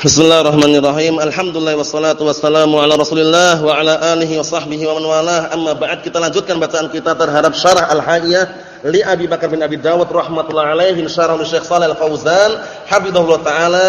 Bismillahirrahmanirrahim. Alhamdulillah wassalatu wassalamu ala Rasulillah wa ala alihi wa sahbihi wa man walah. Amma ba'd kita lanjutkan bacaan kita terhadap syarah Al-Haiyah li Abi Bakar bin Abi Dawud rahimatullah alaihi syarah Syekh Shalih Al-Fauzan hafizahullah taala.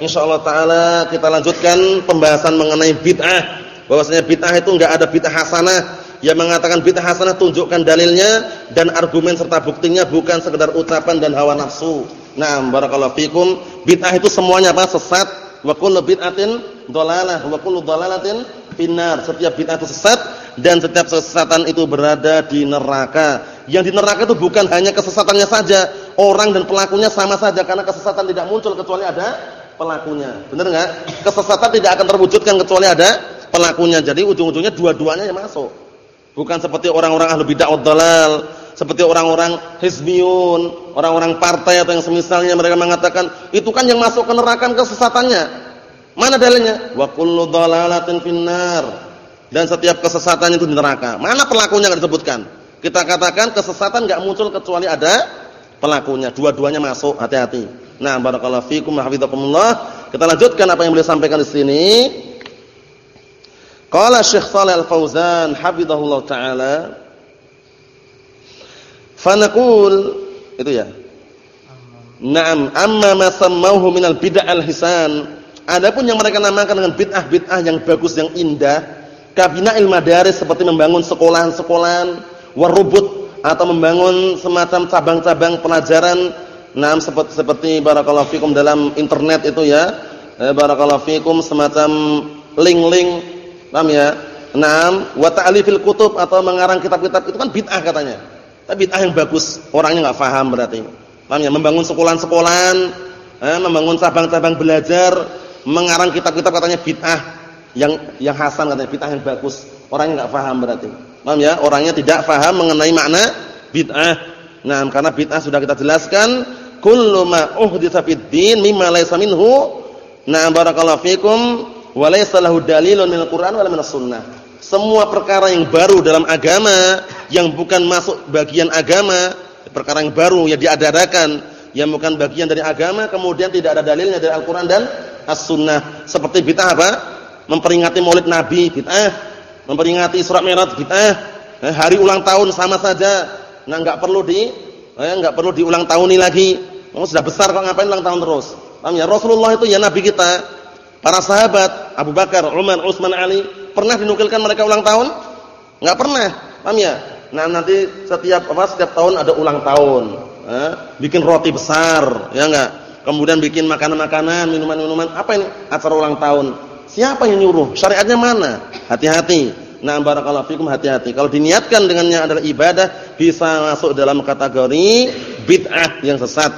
Insyaallah taala kita lanjutkan pembahasan mengenai bid'ah. Bahwasanya bid'ah itu enggak ada bid'ah hasanah. Yang mengatakan bid'ah hasanah tunjukkan dalilnya dan argumen serta buktinya bukan sekedar ucapan dan hawa nafsu. Nah, barakallahu fikum. Bid'ah itu semuanya apa? Sesat Wa kullu bid'atin dhalalah wa kullu dhalalatin finnar. Setiap bid'ah itu sesat dan setiap kesesatan itu berada di neraka. Yang di neraka itu bukan hanya kesesatannya saja, orang dan pelakunya sama saja karena kesesatan tidak muncul kecuali ada pelakunya. Benar enggak? Kesesatan tidak akan terwujudkan kecuali ada pelakunya. Jadi ujung-ujungnya dua-duanya yang masuk. Bukan seperti orang-orang ahli bid'ah dalal seperti orang-orang hizbiyun, orang-orang partai atau yang semisalnya mereka mengatakan, itu kan yang masuk ke neraka kesesatannya. Mana dalilnya? Wa kullu dhalalatin finnar. Dan setiap kesesatan itu di neraka. Mana pelakunya enggak disebutkan? Kita katakan kesesatan enggak muncul kecuali ada pelakunya. Dua-duanya masuk, hati-hati. Nah, barakallahu fikum wa hafizakumullah. Kita lanjutkan apa yang beliau sampaikan di sini. Qala Syekh Shalih Al-Fauzan hafizahullah taala Fanaqul itu ya. Naam, amma ma sammauhu minal bid'ah hisan Adapun yang mereka namakan dengan bid'ah-bid'ah yang bagus yang indah, kabina'il madaris seperti membangun sekolahan-sekolahan, warubut atau membangun semacam cabang-cabang pelajaran naam seperti seperti barakallahu dalam internet itu ya. Eh, barakallahu fikum semacam link-link, paham ya? Naam, wa ta'lifil kutub atau mengarang kitab-kitab itu kan bid'ah katanya. Tapi bid'ah yang bagus, orangnya enggak paham berarti. Paham ya? Membangun sekolahan-sekolahan, eh, membangun cabang-cabang belajar, mengarang kitab-kitab katanya bid'ah yang yang hasan katanya bid'ah yang bagus. Orangnya enggak paham berarti. Paham ya? Orangnya tidak paham mengenai makna bid'ah. Nah, karena bid'ah sudah kita jelaskan, kullu ma uhditsa fid din mimma laysa minhu. Nah, barakallahu fikum wa laysa lahu dalilun minal Qur'an wala minas sunnah semua perkara yang baru dalam agama yang bukan masuk bagian agama, perkara yang baru yang diadakan yang bukan bagian dari agama kemudian tidak ada dalilnya dari Al-Qur'an dan As-Sunnah. Seperti bid'ah apa? Memperingati Maulid Nabi, bid'ah. Memperingati Surat Mi'raj, bid'ah. Eh, hari ulang tahun sama saja. Nah, enggak perlu di eh, enggak perlu diulang tahuni lagi. Oh, sudah besar kok ngapain ulang tahun terus? Paham ya? Rasulullah itu ya nabi kita. Para sahabat Abu Bakar, Umar, Utsman, Ali Pernah dinukilkan mereka ulang tahun? Enggak pernah. Paham ya? Nah, nanti setiap apa setiap tahun ada ulang tahun. Eh, bikin roti besar, ya enggak? Kemudian bikin makanan-makanan, minuman-minuman. Apa ini? Acara ulang tahun. Siapa yang nyuruh? Syariatnya mana? Hati-hati. Nah, barakallahu fikum hati-hati. Kalau diniatkan dengannya adalah ibadah, bisa masuk dalam kategori bid'ah yang sesat.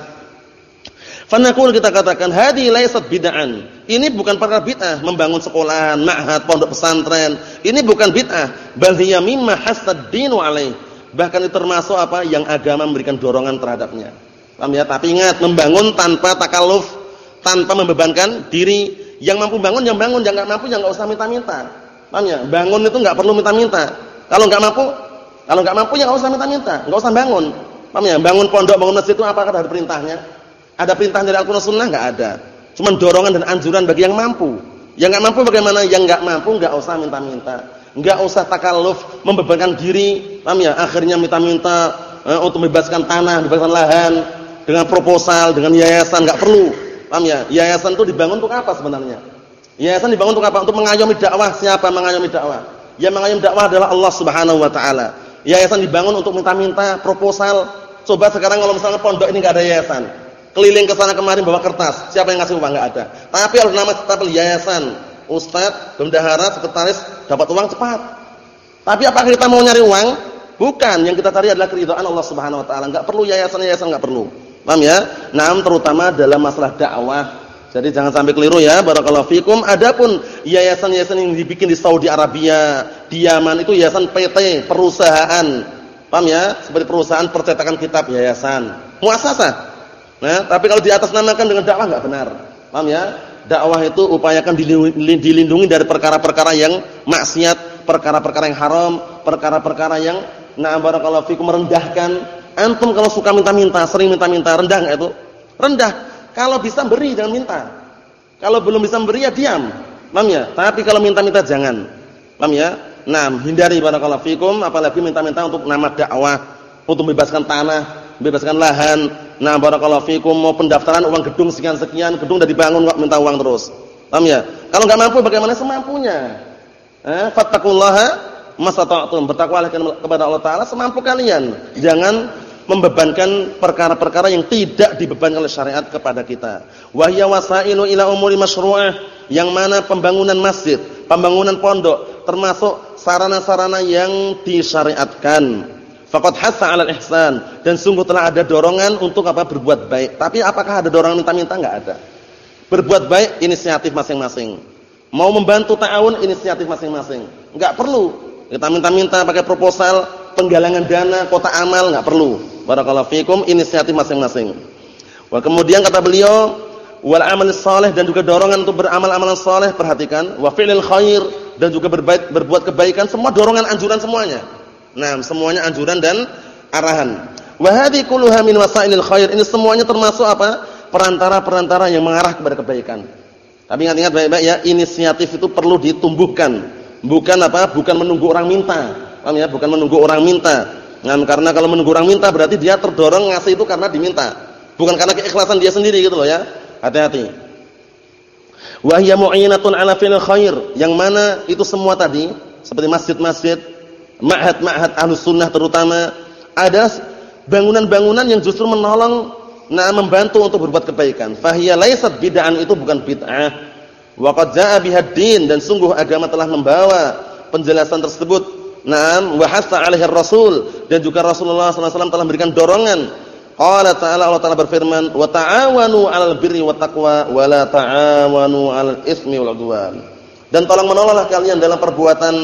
Fanaqul kita katakan hadi laysat bid'an. Ini bukan perkara bid'ah, membangun sekolahan, ma'had, pondok pesantren. Ini bukan bid'ah, bal hiya mimma hasad alaih. Bahkan itu termasuk apa yang agama memberikan dorongan terhadapnya. Paham ya? Tapi ingat, membangun tanpa takalluf, tanpa membebankan diri. Yang mampu bangun yang bangun, yang enggak mampu yang enggak usah minta-minta. Paham ya? Bangun itu enggak perlu minta-minta. Kalau enggak mampu, kalau enggak mampu ya enggak usah minta-minta, enggak usah bangun. Paham ya? Bangun pondok, bangun masjid itu apakah ada perintahnya? Ada perintah dari Al-Qur'an Sunnah enggak ada. Cuma dorongan dan anjuran bagi yang mampu. Yang enggak mampu bagaimana? Yang enggak mampu enggak usah minta-minta. Enggak usah takalluf membebankan diri. Paham ya? Akhirnya minta-minta eh, untuk membebaskan tanah, membebaskan lahan dengan proposal, dengan yayasan enggak perlu. Paham ya? Yayasan itu dibangun untuk apa sebenarnya? Yayasan dibangun untuk apa? Untuk mengayomi dakwah. Siapa mengayomi dakwah? Yang mengayomi dakwah adalah Allah Subhanahu wa taala. Yayasan dibangun untuk minta-minta proposal. Coba sekarang kalau misalnya pondok ini enggak ada yayasan keliling ke sana kemarin bawa kertas. Siapa yang ngasih uang? Enggak ada. Tapi harus nama stempel yayasan. Ustaz, bendahara, sekretaris dapat uang cepat. Tapi apakah kita mau nyari uang? Bukan, yang kita cari adalah keridhaan Allah Subhanahu wa taala. Enggak perlu yayasan-yayasan enggak perlu. Paham ya? Naam terutama dalam masalah dakwah. Jadi jangan sampai keliru ya, barakallahu fikum. Adapun yayasan-yayasan yang dibikin di Saudi Arabia, di Yaman itu yayasan PT, perusahaan. Paham ya? Seperti perusahaan percetakan kitab yayasan. Muasasah Nah, tapi kalau di atas namakan dengan dakwah enggak benar. Paham ya? Dakwah itu upayakan dilindungi dari perkara-perkara yang maksiat, perkara-perkara yang haram, perkara-perkara yang na barakallahu fikum merendahkan. Antum kalau suka minta-minta, sering minta-minta, rendah enggak itu? Rendah. Kalau bisa beri jangan minta. Kalau belum bisa memberi ya diam. Paham ya? Tapi kalau minta-minta jangan. Paham ya? Nah, hindari barakallahu fikum apalagi minta-minta untuk nama dakwah, untuk membebaskan tanah, membebaskan lahan. Nah, barakallahu fikum mau pendaftaran uang gedung sekian-sekian, gedung udah dibangun kok minta uang terus. Paham ya? Kalau enggak mampu bagaimana semampunya? Eh, fattaqullaha masata'tum. Bertakwalah kepada Allah taala semampu kalian. Jangan membebankan perkara-perkara yang tidak dibebankan oleh syariat kepada kita. Wahya wasailu ila umuri masyru'ah, yang mana pembangunan masjid, pembangunan pondok termasuk sarana-sarana yang disyariatkan. Faqad hassa 'alal ihsan dan sungguh telah ada dorongan untuk apa berbuat baik. Tapi apakah ada dorongan minta-minta enggak ada. Berbuat baik inisiatif masing-masing. Mau membantu ta'awun inisiatif masing-masing. Enggak perlu kita minta-minta pakai proposal penggalangan dana kota amal enggak perlu. Barakallahu fikum inisiatif masing-masing. Kemudian kata beliau wal amal saleh dan juga dorongan untuk beramal amalan saleh perhatikan wa fi'lil khair dan juga berbaik, berbuat kebaikan semua dorongan anjuran semuanya. Nah, semuanya anjuran dan arahan. Wa hadhi kulluha min wasailil khair. Ini semuanya termasuk apa? perantara-perantara yang mengarah kepada kebaikan. Tapi ingat-ingat baik-baik ya, inisiatif itu perlu ditumbuhkan. Bukan apa? Bukan menunggu orang minta. Paham ya? Bukan menunggu orang minta. Nah, karena kalau menunggu orang minta berarti dia terdorong ngasih itu karena diminta, bukan karena keikhlasan dia sendiri gitu loh ya. Hati-hati. Wa hiya mu'inatun 'ala fil khair, yang mana itu semua tadi seperti masjid-masjid, ma'had-ma'had Ahlus Sunnah terutama ada bangunan-bangunan yang justru menolong nah membantu untuk berbuat kebaikan. Fahiya laysat bid'an itu bukan bid'ah. Wa qad dan sungguh agama telah membawa penjelasan tersebut Naam wa hasa 'alaihi rasul dan juga Rasulullah SAW telah memberikan dorongan. Qala ta'ala Allah Ta'ala berfirman, "Wa ta'awanu 'alal birri wat taqwa wa la ta'awanu 'alal itsmi wal 'udwan." Dan tolong menolonglah kalian dalam perbuatan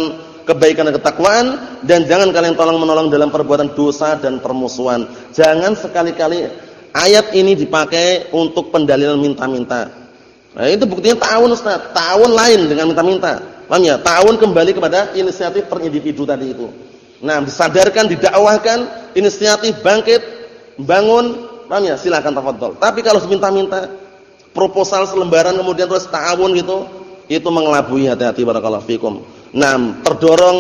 kebaikan dan ketakwaan dan jangan kalian tolong menolong dalam perbuatan dosa dan permusuhan. Jangan sekali-kali ayat ini dipakai untuk pendalilan minta-minta. Nah, itu buktinya ta'awun Ustaz. Ta'awun lain dengan minta-minta. Paham ya? Ta'awun kembali kepada inisiatif per individu tadi itu. Nah, disadarkan, didakwahkan, inisiatif bangkit, bangun, paham ya? Silakan tafadhol. Tapi kalau minta-minta proposal selembaran kemudian terus ta'awun gitu, itu mengelabui hati-hati barakallahu fikum. Nah, terdorong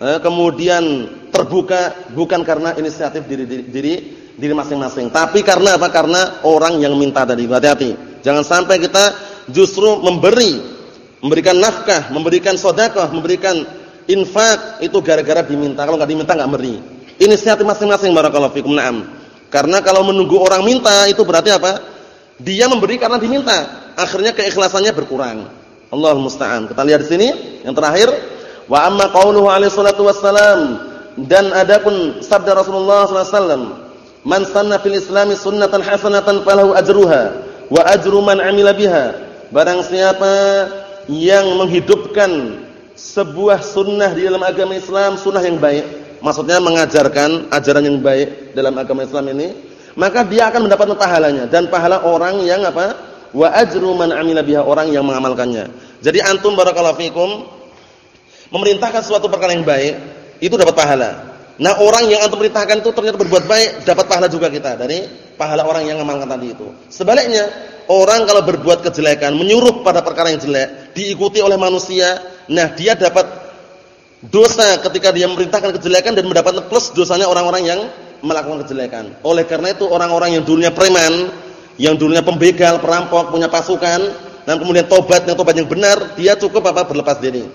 eh, kemudian terbuka bukan karena inisiatif diri diri diri masing-masing, tapi karena apa? Karena orang yang minta tadi. Hati-hati. Jangan sampai kita justru memberi memberikan nafkah, memberikan sedekah, memberikan infak itu gara-gara diminta. Kalau enggak diminta enggak beri. Inisiatif masing-masing barakallahu fikum. Naam. Karena kalau menunggu orang minta itu berarti apa? Dia memberi karena diminta. Akhirnya keikhlasannya berkurang. Allah musta'an. Kita lihat di sini yang terakhir, wa amma qauluhu alaihi salatu wassalam dan adapun sabda Rasulullah sallallahu alaihi "Man sanna fil Islami sunnatan hasanatan falahu ajruha wa ajru man 'amila biha." Barang siapa yang menghidupkan sebuah sunnah di dalam agama Islam, sunnah yang baik, maksudnya mengajarkan ajaran yang baik dalam agama Islam ini, maka dia akan mendapatkan pahalanya dan pahala orang yang apa? Wa ajru man amila biha orang yang mengamalkannya. Jadi antum barakallahu fikum memerintahkan suatu perkara yang baik, itu dapat pahala. Nah, orang yang antum perintahkan itu ternyata berbuat baik, dapat pahala juga kita dari pahala orang yang mengamalkan tadi itu. Sebaliknya, orang kalau berbuat kejelekan, menyuruh pada perkara yang jelek, diikuti oleh manusia, nah dia dapat dosa ketika dia memerintahkan kejelekan dan mendapatkan plus dosanya orang-orang yang melakukan kejelekan. Oleh karena itu orang-orang yang dulunya preman, yang dulunya pembegal, perampok, punya pasukan, dan kemudian tobat yang tobat yang benar, dia cukup apa berlepas diri.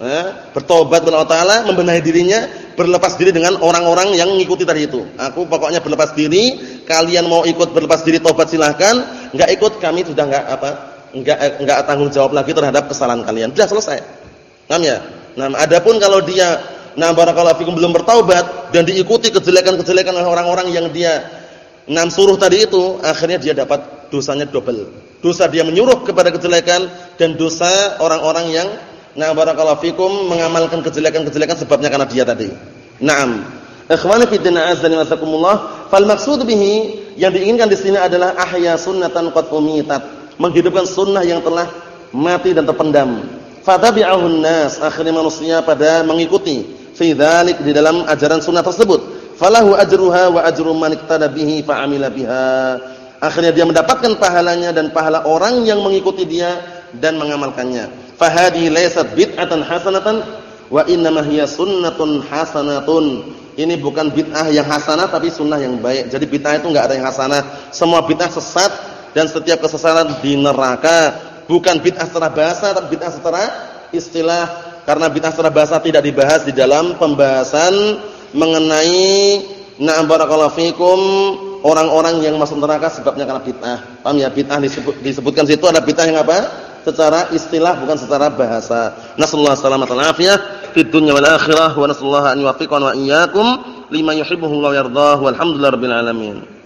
Eh, bertobat kepada Allah Taala, membenahi dirinya, berlepas diri dengan orang-orang yang mengikuti tadi itu. Aku pokoknya berlepas diri, kalian mau ikut berlepas diri tobat silahkan, enggak ikut kami sudah enggak apa enggak enggak tanggung jawab lagi terhadap kesalahan kalian. Sudah selesai. Paham ya? Nah, adapun kalau dia nah barakallahu fikum belum bertaubat dan diikuti kejelekan-kejelekan oleh orang-orang yang dia nam suruh tadi itu, akhirnya dia dapat dosanya double. Dosa dia menyuruh kepada kejelekan dan dosa orang-orang yang nah barakallahu fikum mengamalkan kejelekan-kejelekan sebabnya karena dia tadi. Naam. Ikhwani fi din azza wa jazakumullah, fal maksud bihi yang diinginkan di sini adalah ahya sunnatan qad umitat menghidupkan sunnah yang telah mati dan terpendam. Fatabi'ahun nas, akhirnya manusia pada mengikuti fi dzalik di dalam ajaran sunnah tersebut. Falahu ajruha wa ajru man iktada bihi fa'amila biha. akhirnya dia mendapatkan pahalanya dan pahala orang yang mengikuti dia dan mengamalkannya. Fahadi laysat bid'atan hasanatan wa innama hiya sunnatun hasanatun. Ini bukan bid'ah yang hasanah tapi sunnah yang baik. Jadi bid'ah itu enggak ada yang hasanah. Semua bid'ah sesat dan setiap kesesatan di neraka. Bukan bid'ah secara bahasa tapi bid'ah secara istilah. Karena bid'ah secara bahasa tidak dibahas di dalam pembahasan mengenai na'am barakallahu fikum orang-orang yang masuk neraka sebabnya karena bid'ah. Paham ya? Bid'ah disebut, disebutkan situ ada bid'ah yang apa? Secara istilah bukan secara bahasa. Nasallahu alaihi wasallam fid dunya wal akhirah wa nasallahu an yuwaffiqana wa iyyakum lima yuhibbuhu wa yardah walhamdulillahi rabbil alamin.